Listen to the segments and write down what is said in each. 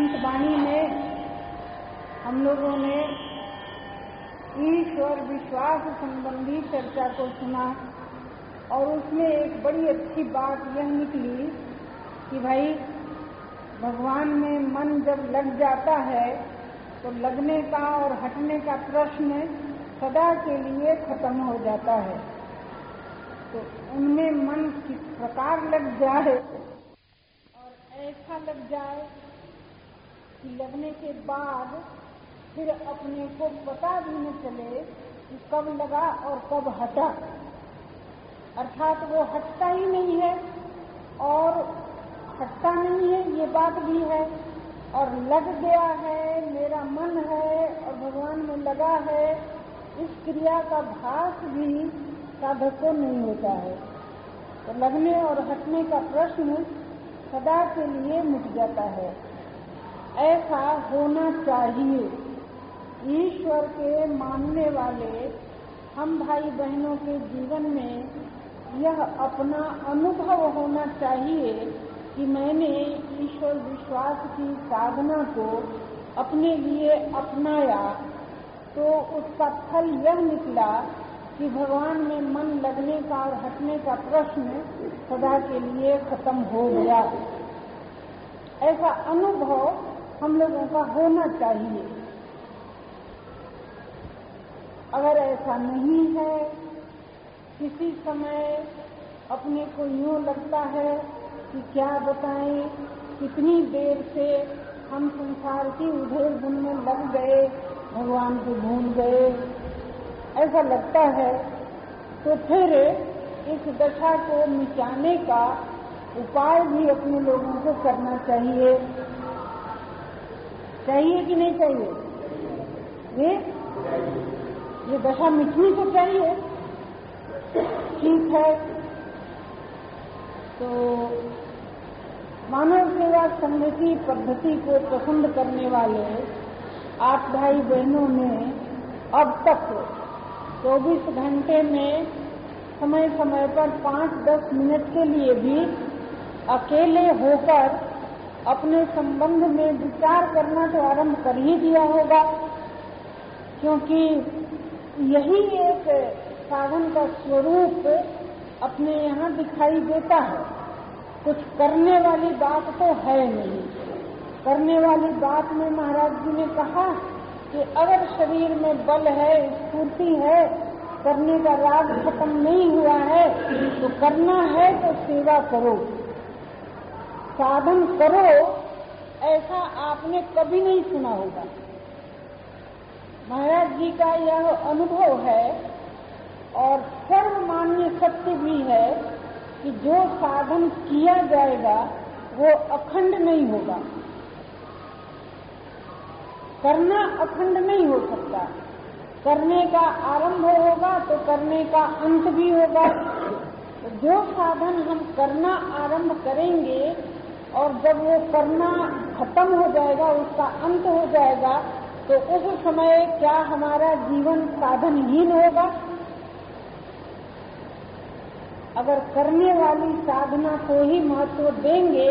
संतवाणी में हम लोगों ने ईश्वर विश्वास संबंधी चर्चा को सुना और उसमें एक बड़ी अच्छी बात यह निकली कि भाई, भगवान में मन जब लग जाता है तो लगने का और हटने का प्रश्न सदा के लिए खत्म हो जाता है। तो उनमें मन किस प्रकार लग जाए और ऐसा लग जाए लगने के बाद फिर अपने को पता भी न चले कि कब लगा और कब हटा। अर्थात वो हटता ही नहीं है और हटता नहीं है, ये बात भी है। और लग गया है, मेरा मन है और भगवान में लगा है, इस क्रिया का भास भी साधक को नहीं होता है। तो लगने और हटने का प्रश्न सदा के लिए मिट जाता है। ऐसा होना चाहिए। ईश्वर के मानने वाले हम भाई बहनों के जीवन में यह अपना अनुभव होना चाहिए कि मैंने ईश्वर विश्वास की साधना को अपने लिए अपनाया तो उसका फल यह निकला कि भगवान में मन लगने का और हटने का प्रश्न सदा के लिए खत्म हो गया। ऐसा अनुभव हम लोगों का होना चाहिए। अगर ऐसा नहीं है, किसी समय अपने को यूँ लगता है कि क्या बताएँ, कितनी देर से हम संसार की उधेर बुन में लग गए, भगवान को भूल गए। ऐसा लगता है तो फिर इस दशा को मिटाने का उपाय भी अपने लोगों को करना चाहिए। चाहिए कि नहीं चाहिए? ये ये दशा मिटनी तो चाहिए। ठीक है। तो मानव सेवा की पद्धति को पसंद करने वाले आप भाई बहनों ने अब तक 24 घंटे में समय समय पर 5-10 मिनट के लिए भी अकेले होकर अपने संबंध में विचार करना तो आरंभ कर ही दिया होगा, क्योंकि यही एक साधन का स्वरूप अपने यहाँ दिखाई देता है। कुछ करने वाली बात तो है नहीं। करने वाली बात में महाराज जी ने कहा कि अगर शरीर में बल है, स्फूर्ति है, करने का राग खत्म नहीं हुआ है तो करना है तो सेवा करो। साधन करो, ऐसा आपने कभी नहीं सुना होगा। महाराज जी का यह अनुभव है, और सर्वमान्य सत्य भी है, कि जो साधन किया जाएगा, वो अखंड नहीं होगा। करना अखंड नहीं हो सकता। करने का आरंभ होगा तो करने का अंत भी होगा। तो जो साधन हम करना आरंभ करेंगे और जब वो करना खत्म हो जाएगा, उसका अंत हो जाएगा तो उस समय क्या हमारा जीवन साधनहीन होगा? अगर करने वाली साधना को ही महत्व देंगे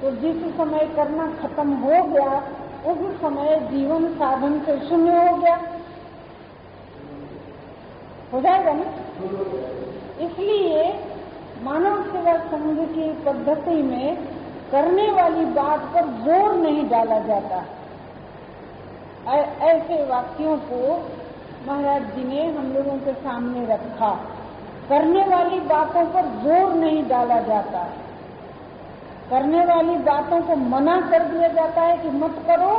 तो जिस समय करना खत्म हो गया, उस समय जीवन साधन से शून्य हो गया। हो जाएगा ना? इसलिए मानव सेवा संघ की पद्धति में करने वाली बात पर ज़ोर नहीं डाला जाता। ऐसे वाक्यों को महाराज जी ने हम लोगों के सामने रखा। करने वाली बातों पर ज़ोर नहीं डाला जाता। करने वाली बातों को मना कर दिया जाता है कि मत करो,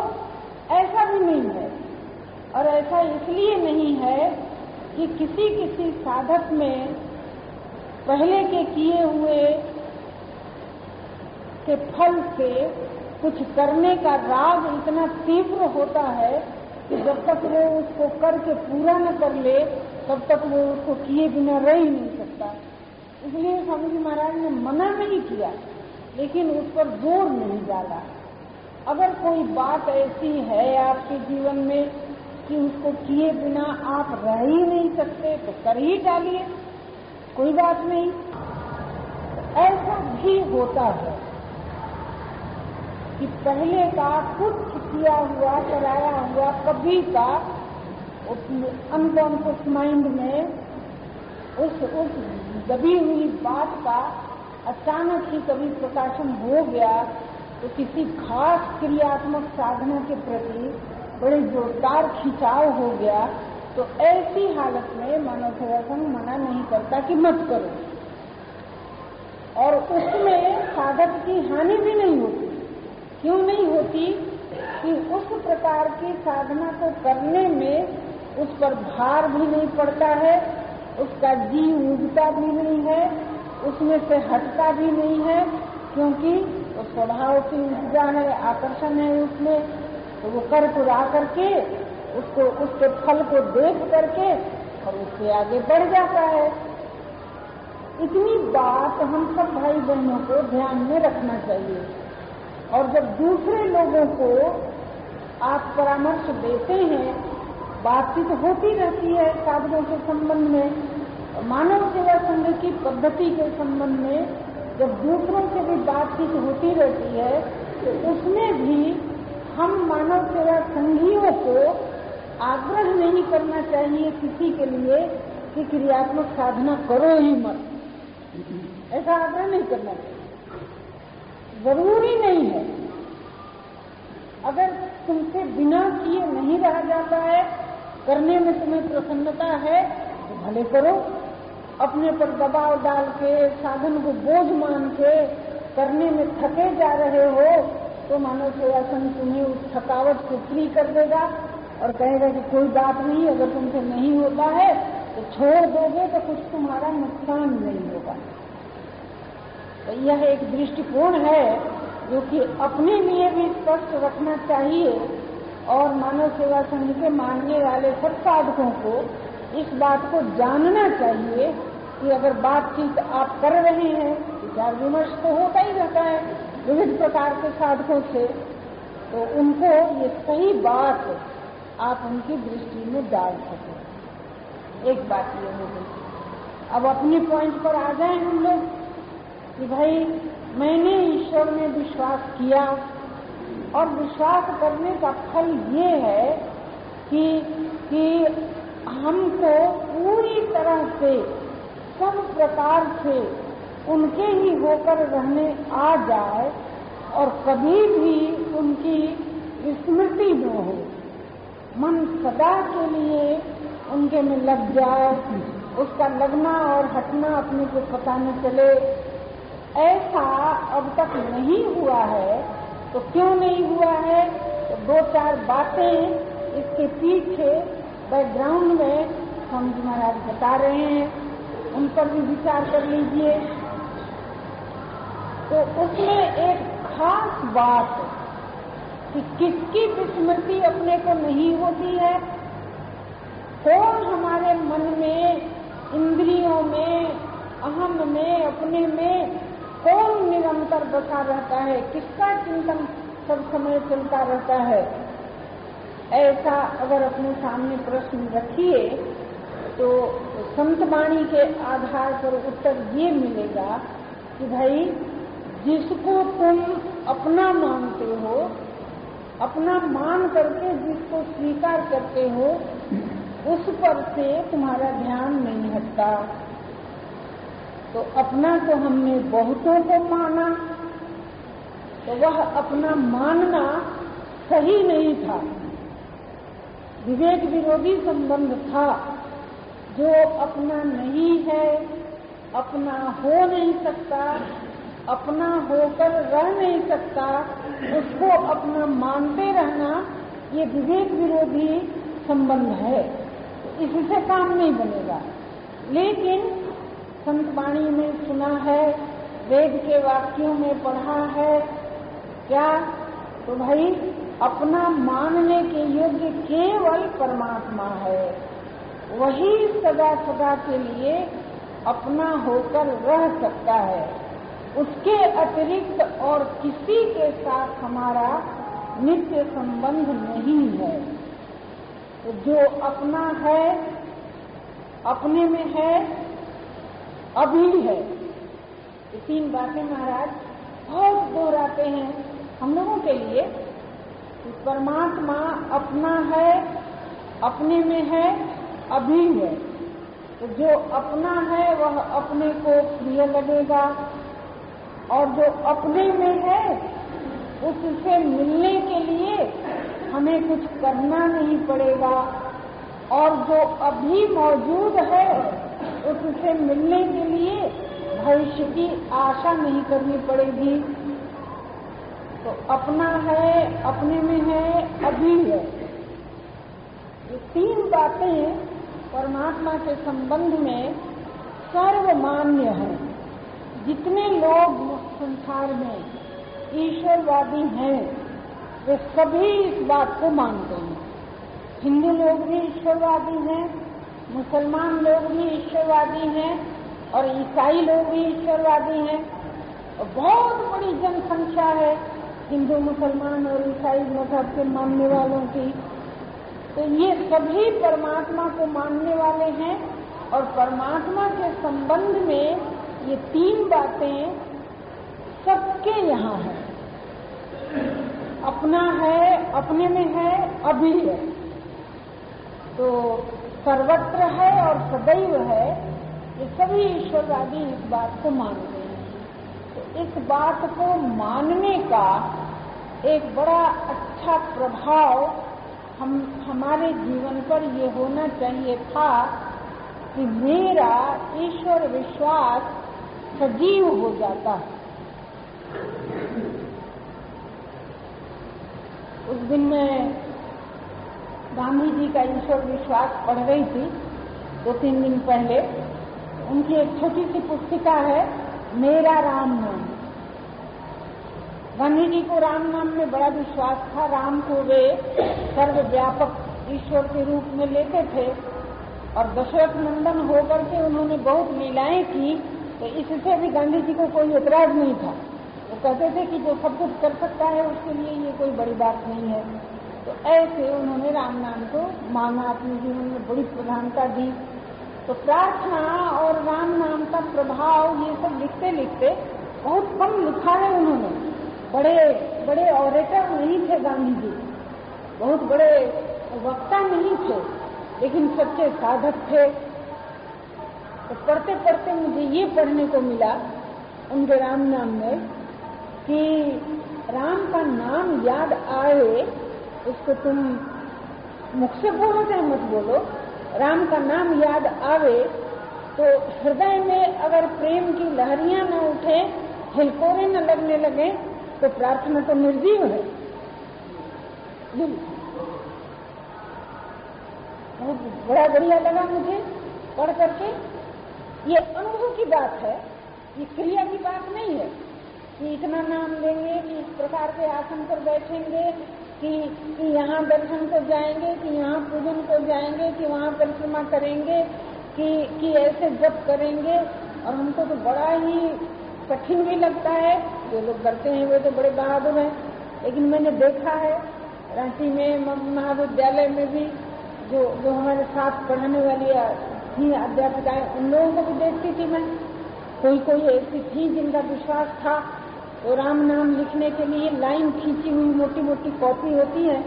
ऐसा भी नहीं है। और ऐसा इसलिए नहीं है कि किसी किसी साधक में पहले के किए हुए के फल से कुछ करने का राग इतना तीव्र होता है कि जब तक वो उसको करके पूरा न कर ले, तब तक वो उसको किए बिना रह ही नहीं सकता। इसलिए स्वामी जी महाराज ने मना नहीं किया, लेकिन उस पर ज़ोर नहीं डाला। अगर कोई बात ऐसी है आपके जीवन में कि उसको किए बिना आप रह ही नहीं सकते तो कर ही डालिए। कोई बात नहीं। ऐसा भी होता है। कि पहले का कुछ किया हुआ कराया हुआ, कभी का अनकॉन्शियस माइंड में, उस उस दबी हुई बात का अचानक ही कभी प्रकाशन हो गया तो किसी खास क्रियात्मक साधना के प्रति बड़े जोरदार खिंचाव हो गया तो ऐसी हालत में मानव सेवा संघ मना नहीं करता कि मत करो। और उसमें साधक की हानि भी नहीं होती। क्यों नहीं होती कि उस प्रकार की साधना को करने में उस पर भार भी नहीं पड़ता है, उसका जी उगता भी नहीं है, उसमें से हटता भी नहीं है, क्योंकि वो स्वभाव की ऊर्जा है, आकर्षण है उसमें तो वो कर पुरा करके, उसको, उसके फल को देख करके, और उससे आगे बढ़ जाता है। इतनी बात हम सब भाई बहनों को ध्यान में रखना चाहिए। और जब दूसरे लोगों को आप परामर्श देते हैं, बातचीत होती रहती है साधनों के संबंध में, मानव सेवा संघ की पद्धति के संबंध में, जब दूसरों से भी बातचीत होती रहती है तो उसमें भी हम मानव सेवा संघियों को आग्रह नहीं करना चाहिए किसी के लिए कि क्रियात्मक साधना करो ही मत। ऐसा आग्रह नहीं करना चाहिए। ज़रूरी नहीं है। अगर तुमसे बिना किए नहीं रहा जाता है, करने में तुम्हें प्रसन्नता है तो भले करो। अपने पर दबाव डाल के, साधन को बोझ मान के करने में थके जा रहे हो तो मानव सेवा संघ तुम्हें उस थकावट को फ्री कर देगा और कहेगा कि कोई बात नहीं, अगर तुमसे नहीं होता है तो छोड़ दोगे तो कुछ तुम्हारा नुकसान नहीं होगा। तो यह एक दृष्टिकोण है जो कि अपने लिए भी स्पष्ट रखना चाहिए और मानव सेवा संघ के मानने वाले सब साधकों को इस बात को जानना चाहिए कि अगर बातचीत आप कर रहे हैं, विचार विमर्श तो होता ही रहता है विविध प्रकार के साधकों से तो उनको ये सही बात आप उनकी दृष्टि में डाल सकें। एक बात ये हो गई अब अपने पॉइंट पर आ जाए हम लोग। कि भाई, मैंने ईश्वर में विश्वास किया। और विश्वास करने का फल ये है कि कि हमको पूरी तरह से सब प्रकार से उनके ही होकर रहने आ जाए और कभी भी उनकी स्मृति न हो। मन सदा के लिए उनके में लग जाए, उसका लगना और हटना अपने को पता न चले। ऐसा अब तक नहीं हुआ है तो क्यों नहीं हुआ है? तो दो चार बातें इसके पीछे बैकग्राउंड में हम महाराज बता रहे हैं। उन पर भी विचार कर लीजिए। तो उसमें एक खास बात कि किसकी विस्मृति अपने को नहीं होती है? कौन हमारे मन में, इंद्रियों में, अहम में, अपने में कौन निरंतर बसा रहता है? किसका चिंतन सब समय चलता रहता है? ऐसा अगर अपने सामने प्रश्न रखिए तो संतवाणी के आधार पर उत्तर ये मिलेगा कि भाई, जिसको तुम अपना मानते हो, अपना मान करके जिसको स्वीकार करते हो, उस पर से तुम्हारा ध्यान नहीं हटता। तो अपना तो हमने बहुतों को माना तो वह अपना मानना सही नहीं था। विवेक विरोधी संबंध था। जो अपना नहीं है, अपना हो नहीं सकता, अपना होकर रह नहीं सकता, उसको अपना मानते रहना, ये विवेक विरोधी संबंध है। तो इससे काम नहीं बनेगा। लेकिन संतवाणी में सुना है, वेद के वाक्यों में पढ़ा है। क्या तो भाई, अपना मानने के योग्य केवल परमात्मा है। वही सदा सदा के लिए अपना होकर रह सकता है। उसके अतिरिक्त और किसी के साथ हमारा नित्य संबंध नहीं है। तो जो अपना है, अपने में है अभी है। ये तीन बातें महाराज बहुत दोहराते हैं हम लोगों के लिए। कि परमात्मा अपना है, अपने में है, अभी है। तो जो अपना है, वह अपने को प्रिय लगेगा। और जो अपने में है, उससे मिलने के लिए हमें कुछ करना नहीं पड़ेगा। और जो अभी मौजूद है उससे मिलने के लिए भविष्य की आशा नहीं करनी पड़ेगी। तो अपना है, अपने में है, अभी है। ये तीन बातें परमात्मा के संबंध में सर्वमान्य है। जितने लोग संसार में ईश्वरवादी हैं, वे सभी इस बात को मानते हैं। हिंदू लोग भी ईश्वरवादी हैं मुसलमान लोग भी ईश्वरवादी हैं और ईसाई लोग भी ईश्वरवादी हैं। और बहुत बड़ी जनसंख्या है हिंदू, मुसलमान और ईसाई मज़हब के मानने वालों की। तो ये सभी परमात्मा को मानने वाले हैं और परमात्मा के संबंध में ये तीन बातें सबके यहाँ है। अपना है, अपने में है, अभी है। तो सर्वत्र है और सदैव है, ये सभी ईश्वरवादी इस बात को मानते हैं। तो इस बात को मानने का एक बड़ा अच्छा प्रभाव हम, हमारे जीवन पर ये होना चाहिए था कि मेरा ईश्वर विश्वास सजीव हो जाता। है उस दिन मैं गांधी जी का ईश्वर विश्वास पढ़ रही थी, दो तीन दिन पहले। उनकी एक छोटी सी पुस्तिका है, मेरा राम नाम। गांधी जी को राम नाम में बड़ा विश्वास था। राम को वे सर्वव्यापक ईश्वर के रूप में लेते थे और दशरथ नंदन होकर के उन्होंने बहुत लीलाएँ की तो इससे भी गांधी जी को कोई एतराज़ नहीं था। वो कहते थे कि जो सब कुछ कर सकता है, उसके लिए ये कोई बड़ी बात नहीं है। तो ऐसे उन्होंने राम नाम को माना, अपने जीवन में बड़ी प्रधानता दी। तो प्रार्थना और राम नाम का प्रभाव ये सब लिखते लिखते बहुत कम लिखा है उन्होंने। बड़े बड़े ऑरेटर नहीं थे गांधी जी। बहुत बड़े वक्ता नहीं थे, लेकिन सच्चे साधक थे। तो पढ़ते पढ़ते मुझे ये पढ़ने को मिला उनके राम नाम में कि राम का नाम याद आए उसको तुम मुख से बोलो चाहे मत बोलो। राम का नाम याद आवे तो हृदय में अगर प्रेम की लहरियाँ न उठे हिलकोरे न लगने लगे तो प्रार्थना तो निर्जीव है। बहुत बड़ा बढ़िया लगा मुझे पढ़ करके। ये अनुभव की बात है, ये क्रिया की बात नहीं है कि इतना नाम लेंगे कि इस प्रकार के आसन पर बैठेंगे कि कि यहाँ दर्शन को जाएँगे, कि यहाँ पूजन को जाएँगे, कि वहाँ परिक्रमा करेंगे, कि कि ऐसे जप करेंगे। और हमको तो बड़ा ही कठिन भी लगता है। जो लोग करते हैं, वे तो बड़े बहादुर हैं। लेकिन मैंने देखा है, रांची में महाविद्यालय में भी जो जो हमारे साथ पढ़ने वाली थी अध्यापिकाएँ, उन लोगों को भी देखती थी मैं। कोई कोई ऐसी थी जिनका विश्वास था तो राम नाम लिखने के लिए लाइन खींची हुई मोटी मोटी कॉपी होती है,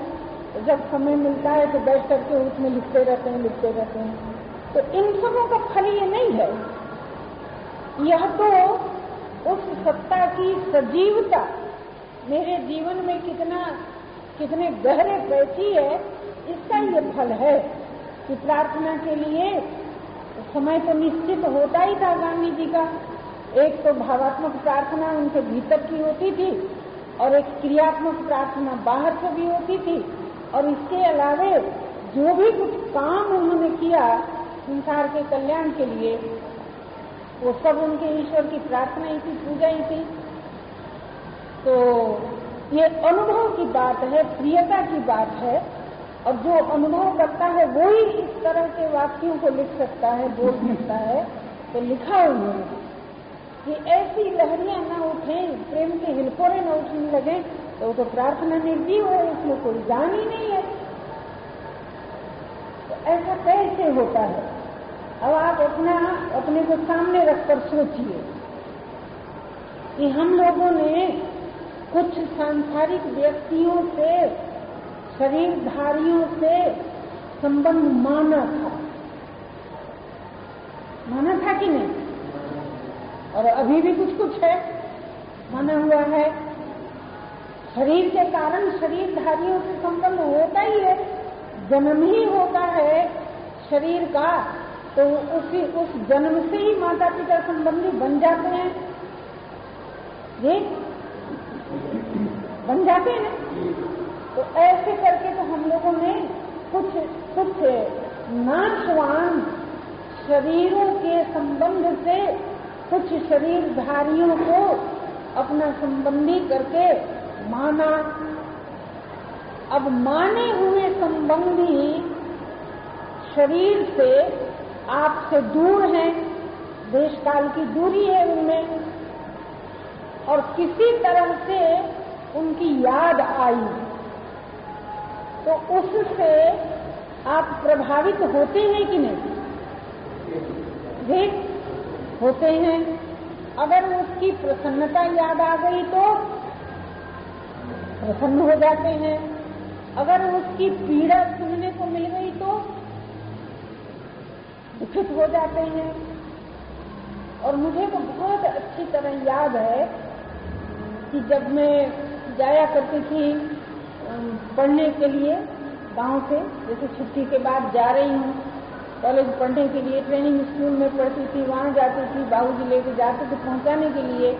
जब समय मिलता है तो बैठ करके उसमें लिखते रहते हैं, लिखते रहते हैं। तो इन सबों का फल ये नहीं है। यह तो उस सत्ता की सजीवता, मेरे जीवन में कितना, कितने गहरे बैठी है, इसका ये फल है कि प्रार्थना के लिए समय तो निश्चित होता ही था गांधी जी का। एक तो भावात्मक प्रार्थना उनके भीतर की होती थी और एक क्रियात्मक प्रार्थना बाहर से भी होती थी। और इसके अलावे जो भी कुछ काम उन्होंने किया संसार के कल्याण के लिए, वो सब उनके ईश्वर की प्रार्थना ही थी, पूजा ही थी। तो ये अनुभव की बात है, प्रियता की बात है, और जो अनुभव करता है, वो ही इस तरह के वाक्यों को लिख सकता है, बोल सकता है। तो लिखा उन्होंने। कि ऐसी लहरियाँ न उठे, प्रेम के हिलकोरे न उठने लगे तो वो तो प्रार्थना निर्जीव है, इसमें कोई जान ही नहीं है। तो ऐसा कैसे होता है? अब आप अपना, अपने को सामने रखकर सोचिए कि हम लोगों ने कुछ सांसारिक व्यक्तियों से, शरीरधारियों से संबंध माना था। माना था कि नहीं? और अभी भी कुछ कुछ है। माना हुआ है। शरीर के कारण शरीरधारियों से संबंध होता ही है। जन्म ही होता है शरीर का तो उसी, उस जन्म से ही माता पिता संबंधी बन जाते हैं। ये बन जाते हैं। तो ऐसे करके तो हम लोगों ने कुछ कुछ नाशवान शरीरों के संबंध से कुछ शरीरधारियों को अपना संबंधी करके माना। अब माने हुए संबंधी शरीर से आपसे दूर हैं देश काल की दूरी है उनमें और किसी तरह से उनकी याद आई तो उससे आप प्रभावित होते हैं कि नहीं? जी। होते हैं। अगर उसकी प्रसन्नता याद आ गई तो प्रसन्न हो जाते हैं। अगर उसकी पीड़ा सुनने को मिल गई तो दुखित हो जाते हैं। और मुझे तो बहुत अच्छी तरह याद है कि जब मैं जाया करती थी पढ़ने के लिए गाँव से, जैसे छुट्टी के बाद जा रही हूँ कॉलेज पढ़ने के लिए ट्रेनिंग स्कूल में पढ़ती थी, वहाँ जाती थी, बाबूजी लेके जाते थे पहुँचाने के लिए।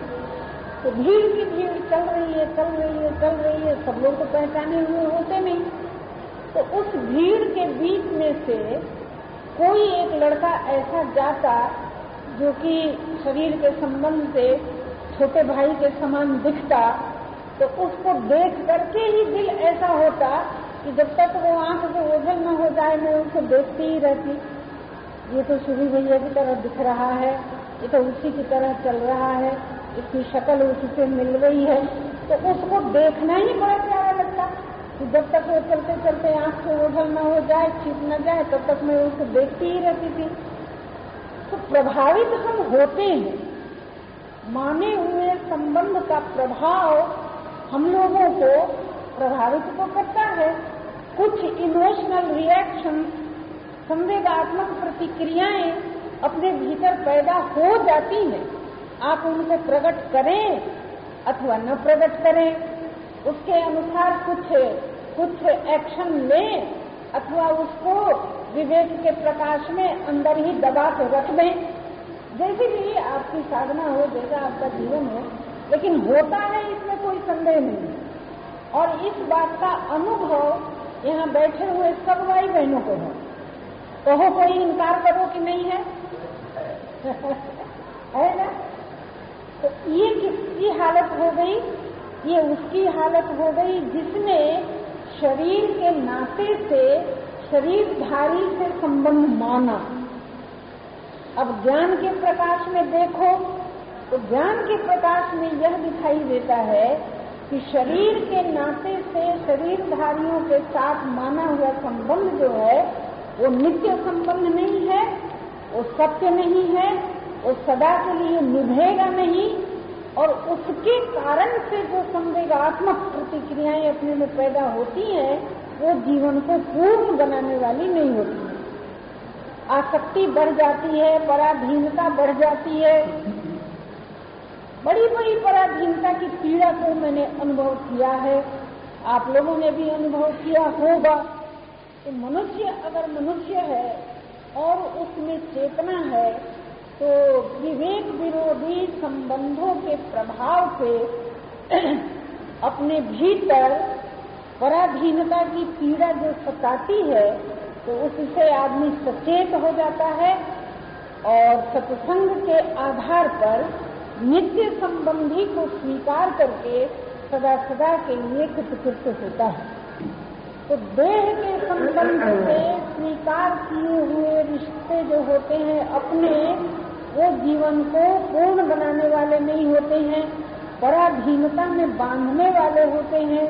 तो भीड़ की भीड़ चल रही है, चल रही है, चल रही है, सब लोग तो पहचाने हुए होते नहीं। तो उस भीड़ के बीच में से कोई एक लड़का ऐसा जाता जो कि शरीर के संबंध से, छोटे भाई के समान दिखता तो उसको देख करके ही दिल ऐसा होता कि जब तक वो आँख से ओझल न हो जाए, मैं उसको देखती ही रहती। ये तो सुरी भैया की तरह दिख रहा है, ये तो उसी की तरह चल रहा है, इसकी शक्ल उसी से मिल रही है। तो उसको देखना ही बड़ा प्यारा लगता कि जब तक वो चलते चलते आँख से ओझल न हो जाए छिप न जाए, तब तक मैं उसको देखती ही रहती थी। तो प्रभावित हम होते हैं। माने हुए संबंध का प्रभाव हम लोगों को प्रभावित तो करता है। कुछ इमोशनल रिएक्शन संवेगात्मक प्रतिक्रियाएँ अपने भीतर पैदा हो जाती हैं। आप उनको प्रकट करें अथवा न प्रकट करें। उसके अनुसार कुछ कुछ एक्शन लें अथवा उसको विवेक के प्रकाश में अंदर ही दबा के रख दें। जैसे भी आपकी साधना हो, जैसा आपका जीवन हो, लेकिन होता है इसमें कोई संदेह नहीं। और इस बात का अनुभव यहाँ बैठे हुए सब भाई बहनों को है। कहो कोई इनकार करो कि नहीं है? है ना? तो ये किसकी हालत हो गई? ये उसकी हालत हो गई जिसने शरीर के नाते से शरीरधारी से संबंध माना। अब ज्ञान के प्रकाश में देखो तो ज्ञान के प्रकाश में यह दिखाई देता है कि शरीर के नाते से शरीरधारियों के साथ माना हुआ संबंध जो है वो नित्य संबंध नहीं है, वो सत्य नहीं है, वो सदा के लिए निभेगा नहीं, और उसके कारण से जो संवेगात्मक प्रतिक्रियाएँ अपने में पैदा होती हैं, वो जीवन को पूर्ण बनाने वाली नहीं होती है। आसक्ति बढ़ जाती है, पराधीनता बढ़ जाती है। बड़ी बड़ी पराधीनता की पीड़ा को मैंने अनुभव किया है। आप लोगों ने भी अनुभव किया होगा। कि मनुष्य अगर मनुष्य है और उसमें चेतना है तो विवेक विरोधी संबंधों के प्रभाव से अपने भीतर पराधीनता की पीड़ा जो सताती है तो उससे आदमी सचेत हो जाता है और सत्संग के आधार पर नित्य संबंधी को स्वीकार करके सदा सदा के लिए कृतकृत होता है। तो देह के संबंध से स्वीकार किए हुए रिश्ते जो होते हैं अपने, वो जीवन को पूर्ण बनाने वाले नहीं होते हैं, पराधीनता में बांधने वाले होते हैं।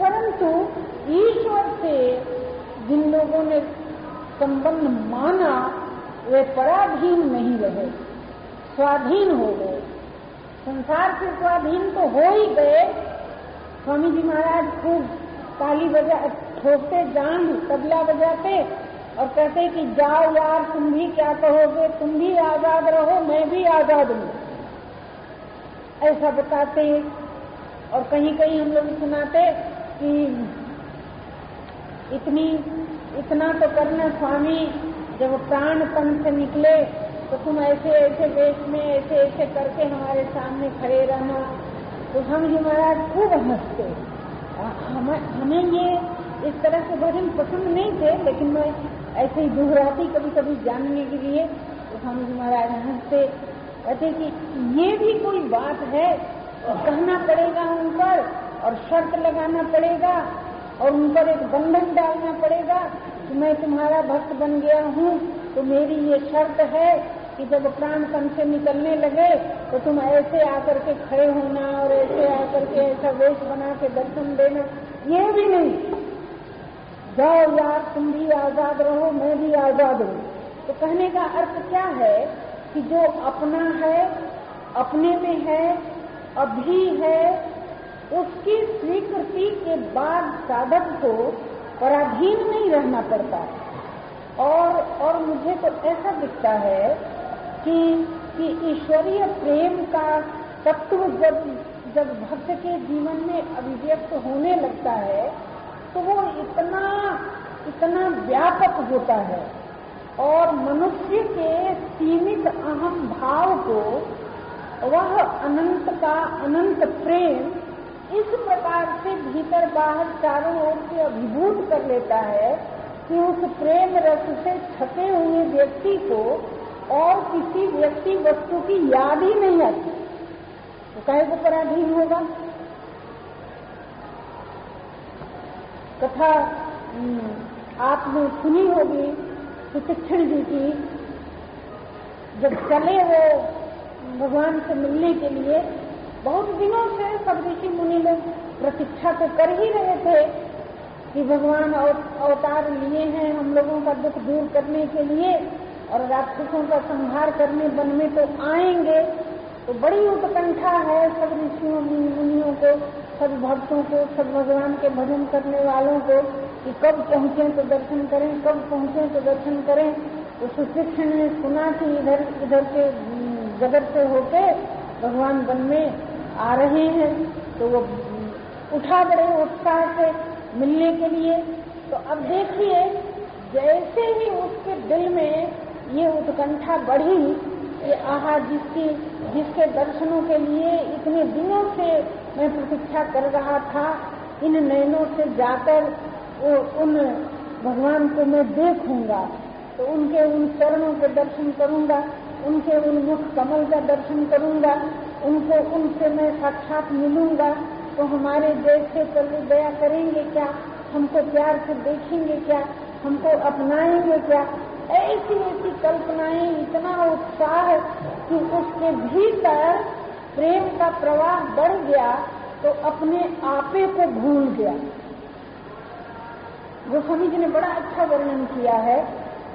परंतु ईश्वर से जिन लोगों ने संबंध माना, वे पराधीन नहीं रहे, स्वाधीन हो गए। संसार से स्वाधीन तो हो ही गए। स्वामी जी महाराज खूब ताली बजा ठोकते जान तबला बजाते और कहते कि जाओ यार, तुम भी क्या कहोगे? तुम भी आज़ाद रहो, मैं भी आज़ाद हूँ। ऐसा बताते और कहीं कहीं हम लोग सुनाते कि इतनी, इतना तो करना स्वामी, जब प्राण तन से निकले तो तुम ऐसे ऐसे वेश में, ऐसे ऐसे करके हमारे सामने खड़े रहना। तो हम जी महाराज खूब हँसते। हमें ये इस तरह के भजन पसंद नहीं थे, लेकिन मैं ऐसे ही दोहराती कभी कभी जानने के लिए। तो स्वामी जी महाराज हँसते कहते कि ये भी कोई बात है, कहना पड़ेगा उन पर, और शर्त लगाना पड़ेगा, और उन पर एक बंधन डालना पड़ेगा कि मैं तुम्हारा भक्त बन गया हूँ तो मेरी ये शर्त है कि जब प्राण तन से निकलने लगे तो तुम ऐसे आकर के खड़े होना और ऐसे आकर के ऐसा वेश बना के दर्शन देना। ये भी नहीं। जाओ यार, तुम भी आज़ाद रहो, मैं भी आज़ाद हूँ। तो कहने का अर्थ क्या है कि जो अपना है, अपने में है, अभी है, उसकी स्वीकृति के बाद साधक को पराधीन नहीं रहना पड़ता। और और मुझे तो ऐसा दिखता है कि कि ईश्वरीय प्रेम का तत्व जब जब भक्त के जीवन में अभिव्यक्त होने लगता है तो वो इतना इतना व्यापक होता है। और मनुष्य के सीमित अहम भाव को, वह अनंत का अनंत प्रेम इस प्रकार से भीतर बाहर चारों ओर से अभिभूत कर लेता है कि उस प्रेम रस से छपे हुए व्यक्ति को और किसी व्यक्ति वस्तु की याद ही नहीं आती। तो कहे को पराधीन होगा। कथा हम्म, आपने सुनी होगी सुशिक्षण जी की जब चले वो भगवान से मिलने के लिए बहुत दिनों से सब ऋषि मुनि लोग प्रतीक्षा तो कर ही रहे थे कि भगवान अवतार लिए हैं हम लोगों का दुख दूर करने के लिए। और राक्षसों का संहार करने वन में तो आएँगे तो बड़ी उत्कंठा है सब ऋषियों, मुनियों को, सब भक्तों को, सब भगवान के भजन करने वालों को कि कब पहुँचे तो दर्शन करें, कब पहुँचे तो दर्शन करें। तो सुशिक्षण ने सुना कि इधर इधर के जगत से होके भगवान वन में आ रहे हैं। तो वो उठा बड़े उत्साह से मिलने के लिए। तो अब देखिए, जैसे ही उसके दिल में ये उत्कंठा बढ़ी कि आहा जिसकी, जिसके दर्शनों के लिए इतने दिनों से मैं प्रतीक्षा कर रहा था, इन नयनों से जाकर उन भगवान को मैं देखूँगा तो उनके उन चरणों के दर्शन करूँगा, उनके उन मुख कमल का दर्शन करूँगा, उनको उनसे मैं साक्षात मिलूँगा तो हमारे देश से चल दया करेंगे क्या? हमको प्यार से देखेंगे क्या? हमको अपनाएँगे क्या? ऐसी ऐसी कल्पनाएँ इतना उत्साह कि उसके भीतर प्रेम का प्रवाह बढ़ गया तो अपने आपे को भूल गया। गोस्वामी जी ने बड़ा अच्छा वर्णन किया है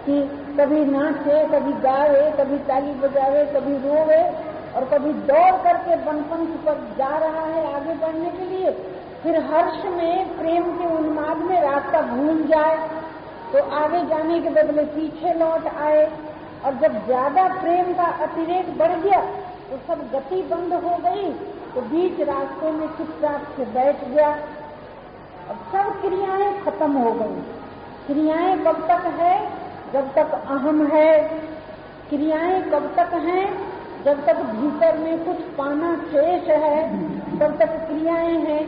कि कभी नाचे, कभी गावे, कभी ताली बजावे, कभी रोवे और कभी दौड़ करके बनपंथ पर जा रहा है आगे बढ़ने के लिए। फिर हर्ष में प्रेम के उन्माद में रास्ता भूल जाए तो आगे जाने के बदले पीछे लौट आए और जब ज़्यादा प्रेम का अतिरेक बढ़ गया तो सब गति बंद हो गई तो बीच रास्ते में चुपचाप से बैठ गया। अब सब क्रियाएँ खत्म हो गई। क्रियाएँ कब तक है? जब तक अहम है। क्रियाएँ कब तक हैं? जब तक भीतर में कुछ पाना शेष है, तब तक क्रियाएँ हैं।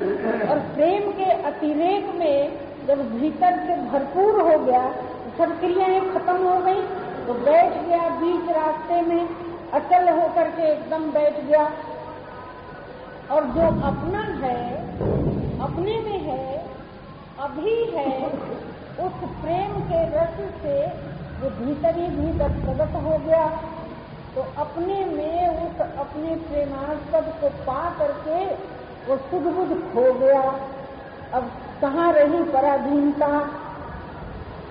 और प्रेम के अतिरेक में जब भीतर से भरपूर हो गया, सब क्रियाएँ खत्म हो गई तो बैठ गया बीच रास्ते में, अचल होकर के एकदम बैठ गया। और जो अपना है, अपने में है, अभी है, उस प्रेम के रस से जो भीतर ही भीतर प्रगट हो गया। तो अपने में, उस अपने प्रेमास्पद को पा करके वो सुध बुध खो गया। अब कहाँ रही पराधीनता?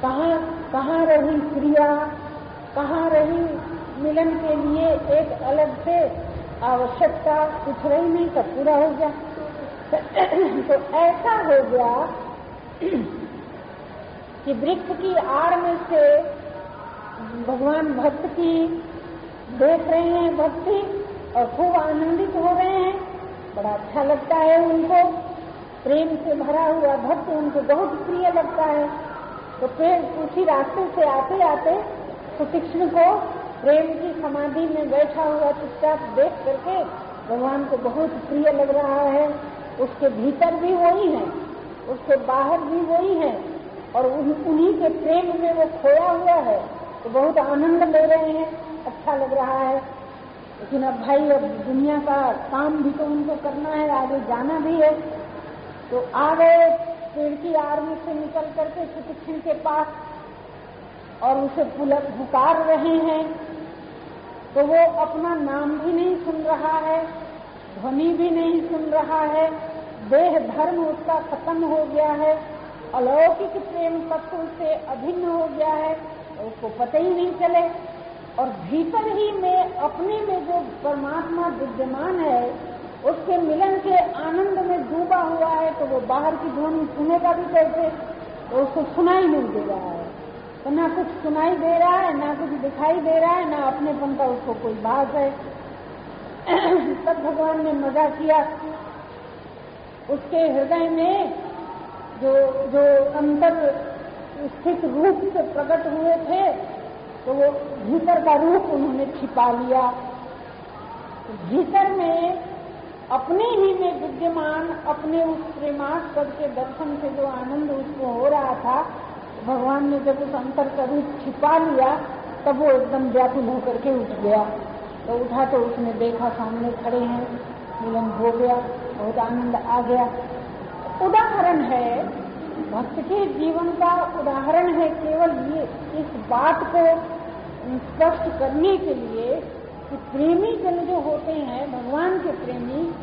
कहाँ कहाँ रही क्रिया? कहाँ रही मिलन के लिए एक अलग से आवश्यकता? कुछ रही नहीं, सब पूरा हो गया। तो ऐसा हो गया कि वृक्ष की आड़ में से भगवान भक्त की देख रहे हैं, भक्ति, और खूब आनंदित हो रहे हैं। बड़ा अच्छा लगता है उनको। प्रेम से भरा हुआ भक्त उनको बहुत प्रिय लगता है। तो फिर उसी रास्ते से आते आते सुतीक्ष्ण को प्रेम की समाधि में बैठा हुआ चुपचाप देख करके भगवान को बहुत प्रिय लग रहा है। उसके भीतर भी वही है, उसके बाहर भी वही है और उन्हीं के प्रेम में वो खोया हुआ है। तो बहुत आनंद ले रहे हैं अच्छा लग रहा है। लेकिन अब भाई, अब दुनिया का काम भी तो उनको करना है, आगे जाना भी है। तो आ गए पेड़ की आड़ में से निकल करके सुशिक्षण के पास और उसे पुलक पुकार रहे हैं। तो वो अपना नाम भी नहीं सुन रहा है, ध्वनि भी नहीं सुन रहा है, देह धर्म उसका खत्म हो गया है, अलौकिक प्रेम तत्व से अभिन्न हो गया है, उसको पता ही नहीं चले। और भीतर ही में अपने में जो परमात्मा विद्यमान है उसके मिलन के आनंद में डूबा हुआ है तो वो बाहर की ध्वनि सुनेगा भी कैसे? तो उसको सुनाई नहीं दे रहा है। तो ना कुछ सुनाई दे रहा है, ना कुछ दिखाई दे रहा है, ना अपनेपन का उसको कोई बात है। तब भगवान ने मज़ा किया। उसके हृदय में जो जो अंतर स्थित रूप से प्रकट हुए थे तो वो भीतर का रूप उन्होंने छिपा लिया। भीतर में अपने ही में विद्यमान, अपने उस प्रेमास्पद के दर्शन से जो आनंद उसको हो रहा था, भगवान ने जब उस अंतर का रूप छिपा लिया, तब वो एकदम व्याकुल होकर के उठ गया। तो उठा तो उसने देखा सामने खड़े हैं, मिलन हो गया, बहुत आनंद आ गया। उदाहरण है, भक्त के जीवन का उदाहरण है केवल ये, इस बात को स्पष्ट करने के लिए कि प्रेमी जन जो होते हैं, भगवान के प्रेमी,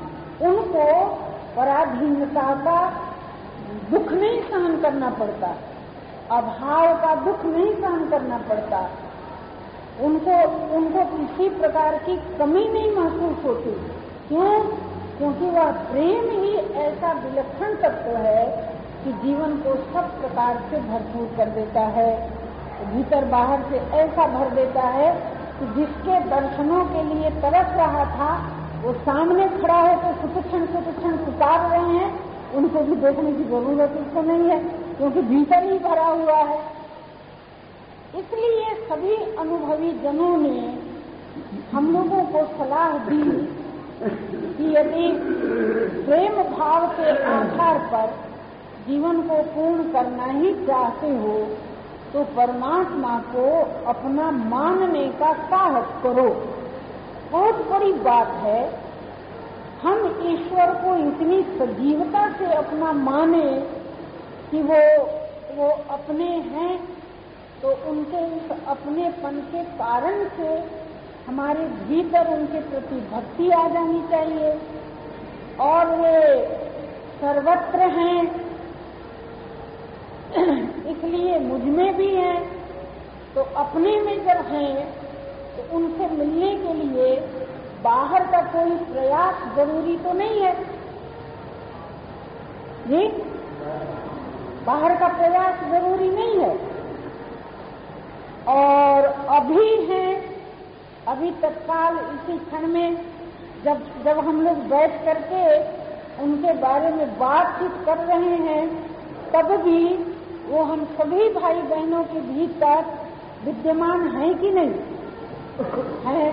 उनको पराधीनता का दुख नहीं सहन करना पड़ता, अभाव का दुख नहीं सहन करना पड़ता। उनको उनको किसी प्रकार की कमी नहीं महसूस होती। क्यों? क्योंकि वह प्रेम ही ऐसा विलक्षण तत्व है कि जीवन को सब प्रकार से भरपूर कर देता है, भीतर बाहर से ऐसा भर देता है कि जिसके दर्शनों के लिए तरस रहा था, वो सामने खड़ा है तो सुशिक्षण सुशिक्षण पुकार रहे हैं। उनको भी देखने की ज़रूरत उसको नहीं है, क्योंकि भीतर ही भरा हुआ है। इसलिए सभी अनुभवी जनों ने हम लोगों को सलाह दी कि यदि प्रेम भाव के आधार पर जीवन को पूर्ण करना ही चाहते हो तो परमात्मा को अपना मानने का साहस करो। बहुत बड़ी बात है, हम ईश्वर को इतनी सजीवता से अपना माने कि वो वो अपने हैं तो उनके उस अपनेपन के कारण से हमारे भीतर उनके प्रति भक्ति आ जानी चाहिए। और वे सर्वत्र हैं इसलिए मुझमें भी है तो अपने में जब हैं तो उनसे मिलने के लिए बाहर का कोई प्रयास ज़रूरी तो नहीं है। जी? बाहर का प्रयास ज़रूरी नहीं है। और अभी हैं, अभी तत्काल इसी क्षण में जब जब हम लोग बैठ करके उनके बारे में बातचीत कर रहे हैं, तब भी वो हम सभी भाई बहनों के भीतर विद्यमान है कि नहीं? है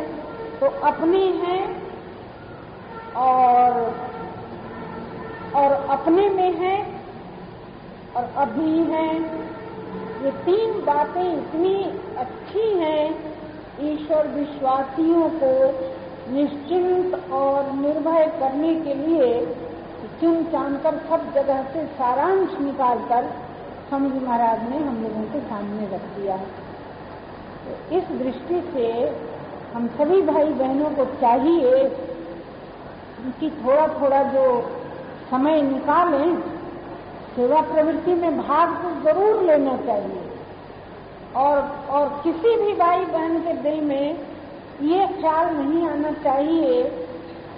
तो अपने हैं और और अपने में है और अभी हैं। ये तीन बातें इतनी अच्छी हैं, ईश्वर विश्वासियों को निश्चिंत और निर्भय करने के लिए चुन चानकर सब जगह से सारांश निकालकर स्वामी जी महाराज ने हम लोगों के सामने रख दिया। तो इस दृष्टि से हम सभी भाई बहनों को चाहिए कि थोड़ा थोड़ा जो समय निकालें, सेवा प्रवृत्ति में भाग तो ज़रूर लेना चाहिए। और और किसी भी भाई बहन के दिल में ये ख्याल नहीं आना चाहिए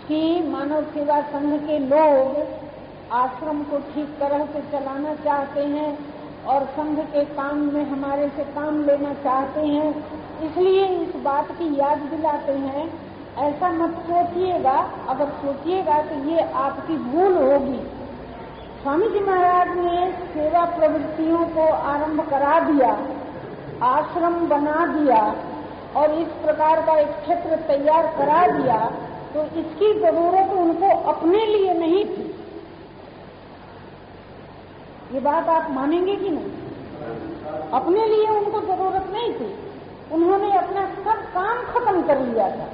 कि मानव सेवा संघ के लोग आश्रम को ठीक तरह से चलाना चाहते हैं और संघ के काम में हमारे से काम लेना चाहते हैं, इसलिए इस बात की याद दिलाते हैं। ऐसा मत सोचिएगा, अगर सोचिएगा तो ये आपकी भूल होगी। स्वामी जी महाराज ने सेवा प्रवृत्तियों को आरंभ करा दिया, आश्रम बना दिया, और इस प्रकार का एक क्षेत्र तैयार करा दिया तो इसकी ज़रूरत उनको अपने लिए नहीं थी। ये बात आप मानेंगे कि नहीं? अपने लिए उनको ज़रूरत नहीं थी। उन्होंने अपना सब काम खत्म कर लिया था।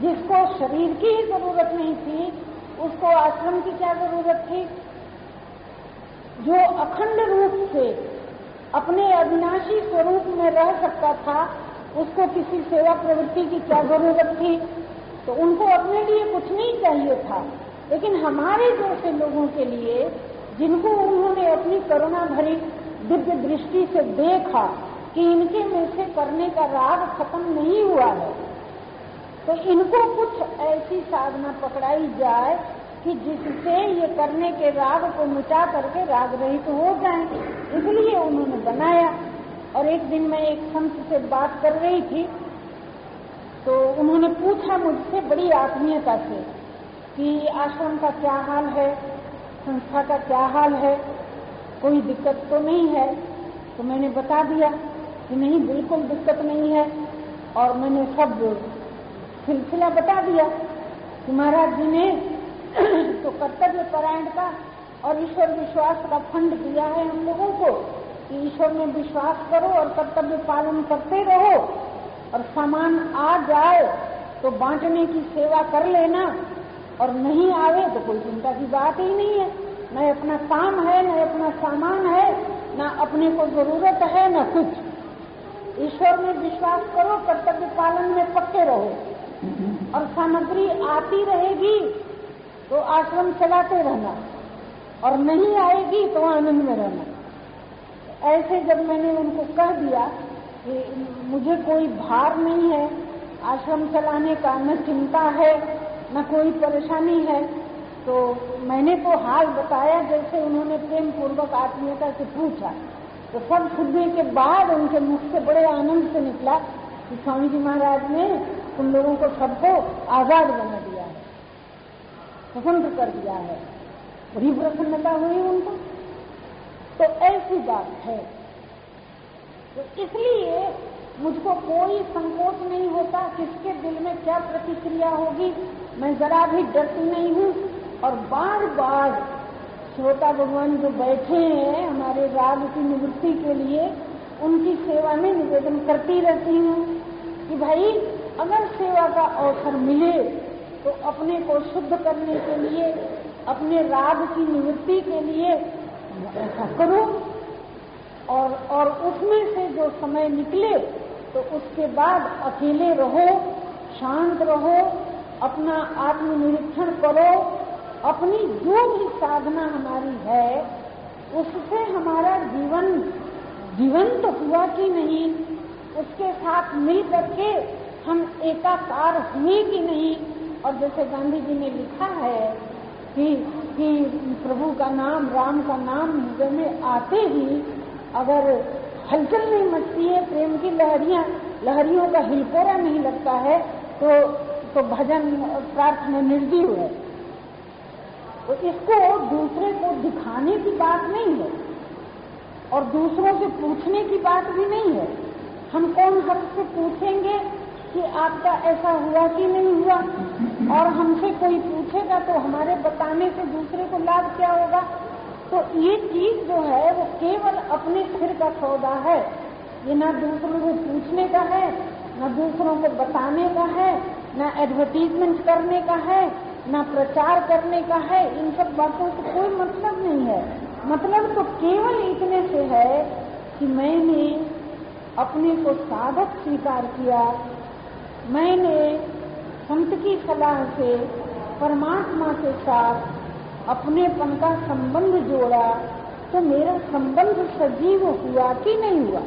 जिसको शरीर की ही ज़रूरत नहीं थी, उसको आश्रम की क्या ज़रूरत थी? जो अखंड रूप से अपने अविनाशी स्वरूप में रह सकता था, उसको किसी सेवा प्रवृत्ति की क्या ज़रूरत थी? तो उनको अपने लिए कुछ नहीं चाहिए था। लेकिन हमारे जैसे लोगों के लिए जिनको उन्होंने अपनी करुणा भरी दिव्य दृष्टि से देखा कि इनके में से करने का राग खत्म नहीं हुआ है तो इनको कुछ ऐसी साधना पकड़ाई जाए कि जिससे ये करने के राग को मिटा करके राग रहित तो हो जाए। इसलिए उन्होंने बनाया। और एक दिन मैं एक संत से बात कर रही थी तो उन्होंने पूछा मुझसे, बड़ी आत्मीयता से, कि आश्रम का क्या हाल है? संस्था का क्या हाल है? कोई दिक्कत तो नहीं है? तो मैंने बता दिया कि नहीं, बिल्कुल दिक्कत नहीं है। और मैंने सब सिलसिला बता दिया कि महाराज जी ने तो कर्तव्य परायण का और ईश्वर विश्वास का फंड दिया है हम लोगों को कि ईश्वर में विश्वास करो और कर्तव्य पालन करते रहो। और सामान आ जाए तो बांटने की सेवा कर लेना। और नहीं आवे तो कोई चिंता की बात ही नहीं है। न अपना काम है, न अपना सामान है, न अपने को ज़रूरत है, न कुछ। ईश्वर में विश्वास करो, कर्तव्य पालन में पक्के रहो। और सामग्री आती रहेगी तो आश्रम चलाते रहना। और नहीं आएगी तो आनंद में रहना। ऐसे जब मैंने उनको कह दिया कि मुझे कोई भार नहीं है आश्रम चलाने का, न चिंता है न कोई परेशानी है। तो मैंने तो हाल बताया, जैसे उन्होंने प्रेम पूर्वक आत्मीयता से पूछा तो सब सुनने के बाद उनके मुख से बड़े आनंद से निकला कि स्वामी जी महाराज ने उन लोगों को सबको आज़ाद बना दिया है, स्वतंत्र कर दिया है। बड़ी प्रसन्नता हुई उनको। तो ऐसी बात है। तो इसलिए मुझको कोई संकोच नहीं होता किसके दिल में क्या प्रतिक्रिया होगी। मैं जरा भी डरती नहीं हूँ। और बार बार श्रोता भगवान जो बैठे हैं हमारे राग की निवृत्ति के लिए, उनकी सेवा में निवेदन करती रहती हूँ कि भाई, अगर सेवा का अवसर मिले तो अपने को शुद्ध करने के लिए, अपने राग की निवृत्ति के लिए ऐसा करो। और और उसमें से जो समय निकले तो उसके बाद अकेले रहो, शांत रहो अपना आत्मनिरीक्षण करो, अपनी जो भी साधना हमारी है, उससे हमारा जीवन जीवन तो हुआ कि नहीं? उसके साथ मिल करके हम एकाकार हुए कि नहीं? और जैसे गांधी जी ने लिखा है कि कि प्रभु का नाम, राम का नाम हृदय में आते ही अगर हलचल नहीं मचती है, प्रेम की लहरियाँ, लहरियों का हिलकोरा नहीं लगता है तो तो भजन प्रार्थना निर्जीव है। तो इसको दूसरे को दिखाने की बात नहीं है और दूसरों से पूछने की बात भी नहीं है। हम कौन हक से पूछेंगे कि आपका ऐसा हुआ कि नहीं हुआ? और हमसे कोई पूछेगा तो हमारे बताने से दूसरे को लाभ क्या होगा? तो ये चीज़ जो है, वो केवल अपने सिर का सौदा है। ये ना दूसरों को पूछने का है, न दूसरों को बताने का है न एडवर्टीजमेंट करने का है, न प्रचार करने का है, इन सब बातों से कोई मतलब नहीं है। मतलब तो केवल इतने से है कि मैंने अपने को साधक स्वीकार किया। मैंने संत की सलाह से, परमात्मा के साथ अपनेपन का संबंध जोड़ा तो मेरा संबंध सजीव हुआ कि नहीं हुआ?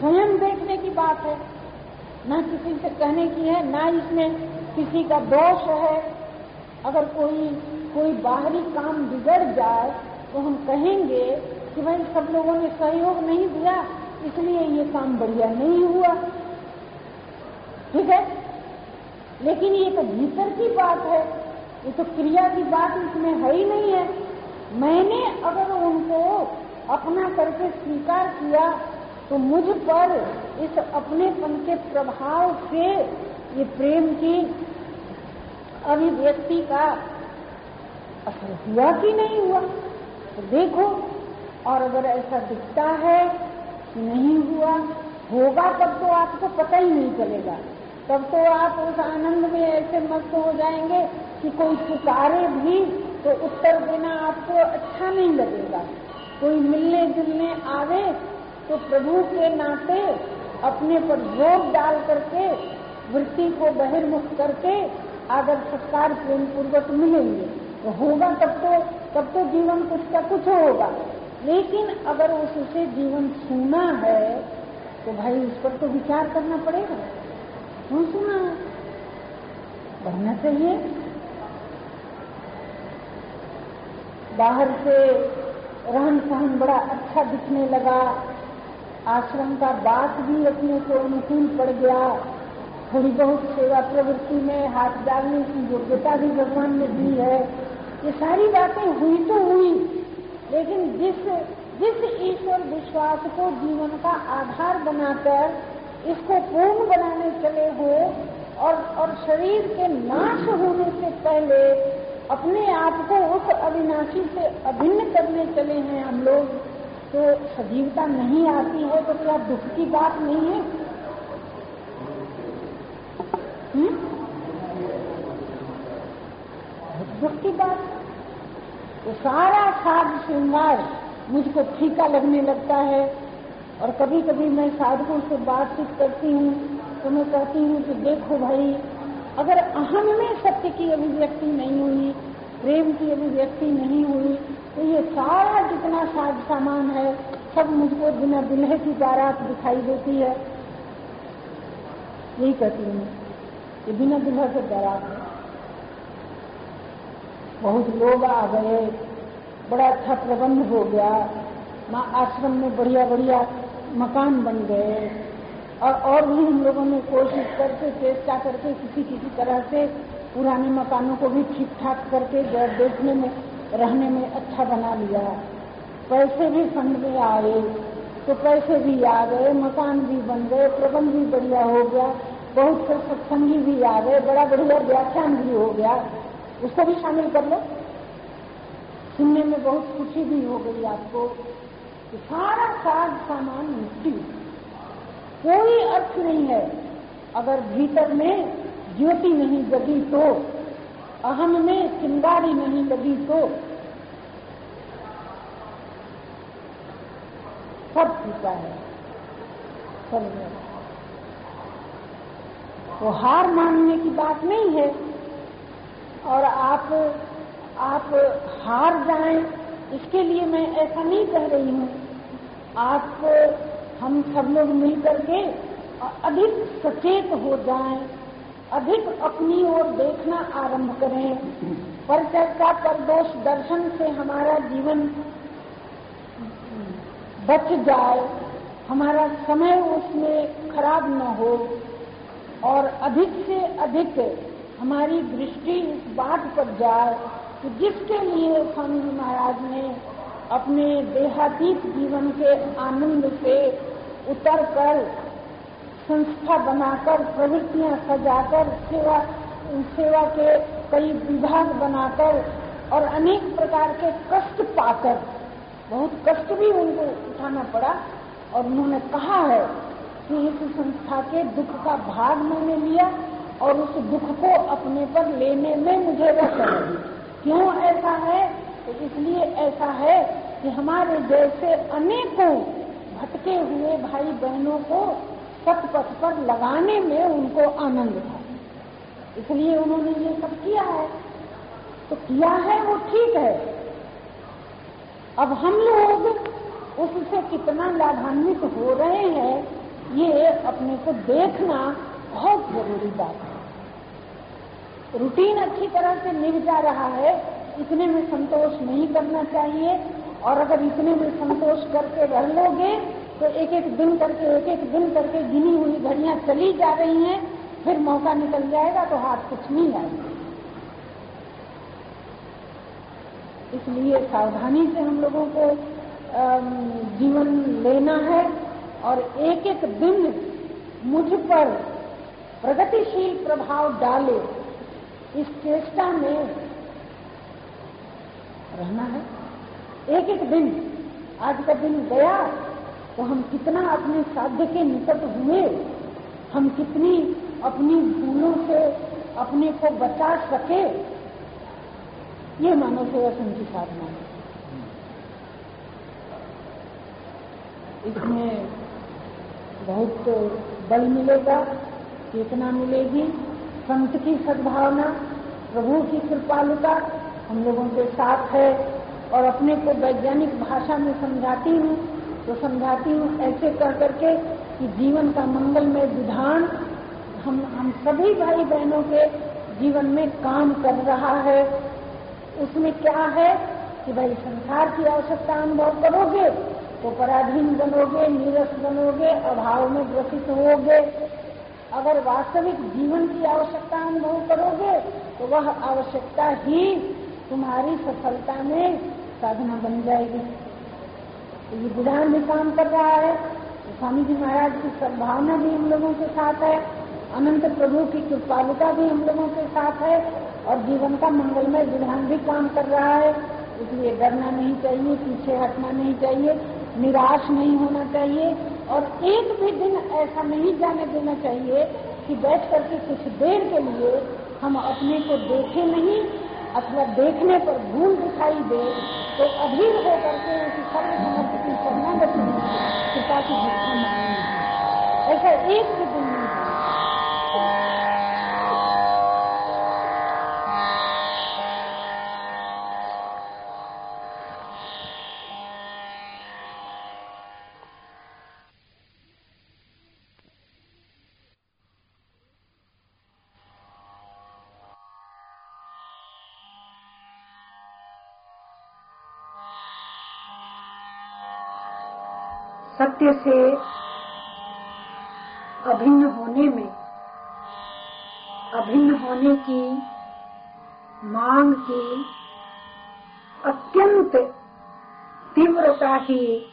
स्वयं देखने की बात है। न किसी से कहने की है, ना इसमें किसी का दोष है। अगर कोई कोई बाहरी काम बिगड़ जाए तो हम कहेंगे कि भाई सब लोगों ने सहयोग नहीं दिया, इसलिए ये काम बढ़िया नहीं हुआ। ठीक है? लेकिन ये तो भीतर की बात है, ये तो क्रिया की बात इसमें है ही नहीं है। मैंने अगर उनको अपना करके स्वीकार किया तो मुझ पर इस अपनेपन के प्रभाव से ये प्रेम की अभिव्यक्ति का असर हुआ कि नहीं हुआ? तो देखो, और अगर ऐसा दिखता है कि नहीं हुआ, होगा तब तो आपको पता ही नहीं चलेगा। तब तो आप उस आनंद में ऐसे मस्त हो जाएँगे कि कोई पुकारे भी तो उत्तर देना आपको अच्छा नहीं लगेगा। कोई मिलने जुलने आवे तो प्रभु के नाते अपने पर ज़ोर डाल करके, वृत्ति को बहिर्मुख करके आदर सत्कार प्रेम पूर्वक मिलेंगे तो होगा तब तो तब तो जीवन कुछ का कुछ होगा। लेकिन अगर उससे जीवन सुना है तो भाई उस पर तो विचार करना पड़ेगा। क्यों सुना बढ़ना चाहिए। बाहर से रहन सहन बड़ा अच्छा दिखने लगा। आश्रम का बात भी अपने को अनुकूल पड़ गया। थोड़ी बहुत सेवा प्रवृत्ति में हाथ डालने की योग्यता भी भगवान ने दी है। ये सारी बातें हुई तो हुई, लेकिन जिस जिस ईश्वर विश्वास को जीवन का आधार बनाकर इसको पूर्ण बनाने चले हो और और शरीर के नाश होने से पहले अपने आप को उस अविनाशी से अभिन्न करने चले हैं हम लोग तो सजीवता नहीं आती है तो क्या दुख की बात नहीं है हुँ? दुख की बात तो सारा साज श्रृंगार मुझको फीका लगने लगता है, और कभी कभी मैं साधकों से बातचीत करती हूँ तो मैं कहती हूँ कि देखो भाई, अगर अहम में सत्य की अभिव्यक्ति नहीं हुई प्रेम की अभिव्यक्ति नहीं हुई तो ये सारा जितना साज सामान है, सब मुझको बिना दुल्हे की बारात दिखाई देती है। यही कहती हूँ, ये बिना दुल्हा से बारात है। बहुत लोग आ गए, बड़ा अच्छा प्रबंध हो गया, माँ आश्रम में बढ़िया बढ़िया मकान बन गए, और और भी हम लोगों ने कोशिश करके, चेष्टा करके किसी किसी तरह से पुराने मकानों को भी ठीक ठाक करके देखने में, रहने में अच्छा बना लिया। पैसे भी फंड में आए तो पैसे भी आ गए, मकान भी बन गए, प्रबंध भी बढ़िया हो गया, बहुत से सत्संगी भी आ गए, बड़ा बढ़िया व्याख्यान भी हो गया। उसको भी शामिल कर लो। सुनने में बहुत खुशी भी हो गई आपको। सारा साज सामान मिट्टी। कोई अर्थ नहीं है। अगर भीतर में ज्योति नहीं जगी तो अहम में चिंगारी नहीं लगी तो। सब फीका है। सब तो हार मानने की बात नहीं है। और आप आप हार जाएँ इसके लिए मैं ऐसा नहीं कह रही हूँ। आप हम सब लोग मिलकर के अधिक सचेत हो जाएँ, अधिक अपनी ओर देखना आरंभ करें। पर चर्चा पर दोष दर्शन से हमारा जीवन बच जाए। हमारा समय उसमें खराब न हो और अधिक से अधिक हमारी दृष्टि इस बात पर जाए कि जिसके लिए स्वामी महाराज ने अपने देहातीत जीवन के आनंद से उतरकर संस्था बनाकर, प्रवृत्तियाँ सजाकर, सेवा सेवा के कई विभाग बनाकर और अनेक प्रकार के कष्ट पाकर, बहुत कष्ट भी उनको उठाना पड़ा और उन्होंने कहा है कि इस संस्था के दुख का भाग मैंने लिया और उस दुख को अपने पर लेने में मुझे है क्यों ऐसा है? तो इसलिए ऐसा है कि हमारे जैसे अनेकों भटके हुए भाई बहनों को सत पथ पर लगाने में उनको आनंद था। इसलिए उन्होंने ये सब किया है। तो किया है वो ठीक है। अब हम लोग उससे कितना लाभान्वित हो रहे हैं, ये अपने को देखना बहुत ज़रूरी बात है। रूटीन अच्छी तरह से निभ जा रहा है, इतने में संतोष नहीं करना चाहिए, और अगर इतने में संतोष करके रह लोगे तो एक एक दिन करके एक एक दिन करके गिनी हुई घड़ियाँ चली जा रही हैं, फिर मौका निकल जाएगा तो हाथ कुछ नहीं आएगा। इसलिए सावधानी से हम लोगों को जीवन लेना है और एक एक दिन मुझ पर प्रगतिशील प्रभाव डाले, इस चेष्टा में रहना है। एक एक दिन, आज का दिन गया तो हम कितना अपने साध्य के निकट हुए? हम कितनी अपनी भूलों से अपने को बचा सके? ये मानव सेवा संघ की साधना है। इसमें बहुत बल मिलेगा, चेतना मिलेगी, संत की सद्भावना, प्रभु की कृपालुता हम लोगों के साथ है और अपने को वैज्ञानिक भाषा में समझाती हूँ। तो समझाती हूँ ऐसे कह करके कि जीवन का मंगलमय विधान हम हम सभी भाई बहनों के जीवन में काम कर रहा है। उसमें क्या है कि भाई संसार की आवश्यकता अनुभव करोगे तो पराधीन बनोगे, नीरस बनोगे, अभाव में ग्रसित होगे। अगर वास्तविक जीवन की आवश्यकता अनुभव करोगे तो वह आवश्यकता ही तुम्हारी सफलता में साधना बन जाएगी। ये विधान भी काम कर रहा है। स्वामी जी महाराज की सद्भावना भी हम लोगों के साथ है। अनंत प्रभु की कृपालुता भी हम लोगों के साथ है। और जीवन का मंगलमय विधान भी काम कर रहा है। इसलिए डरना नहीं चाहिए, पीछे हटना नहीं चाहिए, निराश नहीं होना चाहिए। और एक भी दिन ऐसा नहीं जाने देना चाहिए कि बैठ करके कुछ देर के लिए हम अपने को देखें नहीं, अथवा देखने पर भूल दिखाई दे तो अधीर होकर के उसी सर्व समर्थ की शरणागति कृपा की भिक्षा मांगेंगे सत्य से अभिन्न होने में, अभिन्न होने की मांग की अत्यंत तीव्रता ही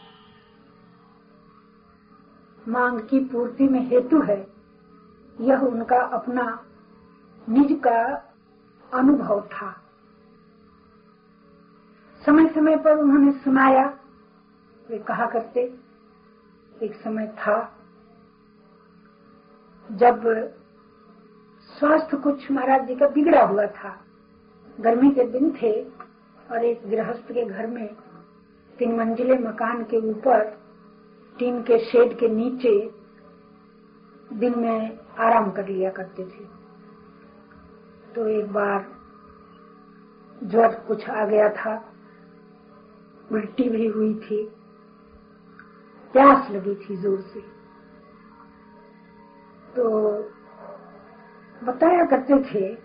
मांग की पूर्ति में हेतु है, यह उनका अपना निज का अनुभव था। समय समय पर उन्होंने सुनाया, वे कहा करते एक समय था, जब स्वास्थ्य कुछ महाराज जी का बिगड़ा हुआ था। गर्मी के दिन थे और एक गृहस्थ के घर में तीन मंजिले मकान के ऊपर, टीन के शेड के नीचे दिन में आराम कर लिया करते थे। तो एक बार ज्वर कुछ आ गया था, उल्टी भी हुई थी। प्यास लगी थी ज़ोर से। तो बताया करते थे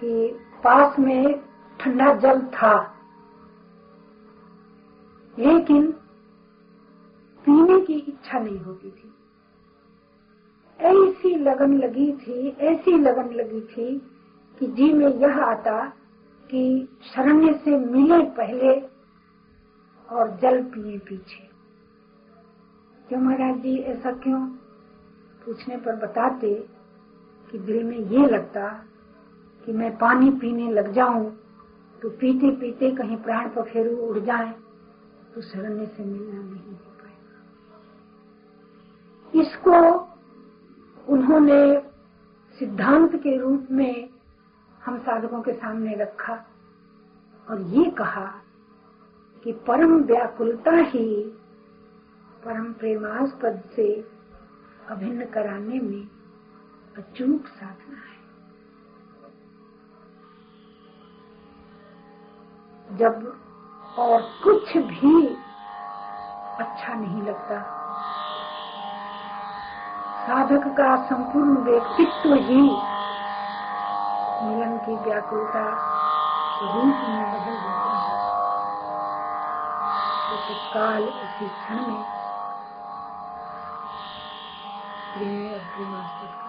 कि पास में ठंडा जल था। लेकिन पीने की इच्छा नहीं होती थी। ऐसी लगन लगी थी, ऐसी लगन लगी थी कि जी में यह आता कि शरण्य से मिले पहले और जल पिए पीछे। क्यों महाराज जी, ऐसा क्यों? पूछने पर बताते कि दिल में ये लगता कि मैं पानी पीने लग जाऊँ तो पीते पीते कहीं प्राण पखेरु उड़ जाए तो शरण्य से मिलना नहीं हो पाएगा। इसको उन्होंने सिद्धांत के रूप में हम साधकों के सामने रखा और ये कहा कि परम व्याकुलता ही परम प्रेमास्पद से अभिन्न कराने में अचूक साधना है। जब और कुछ भी अच्छा नहीं लगता, साधक का संपूर्ण व्यक्तित्व ही मिलन की व्याकुलता रूप में बदल देता है। तो काल, उसी क्षण में का मिलन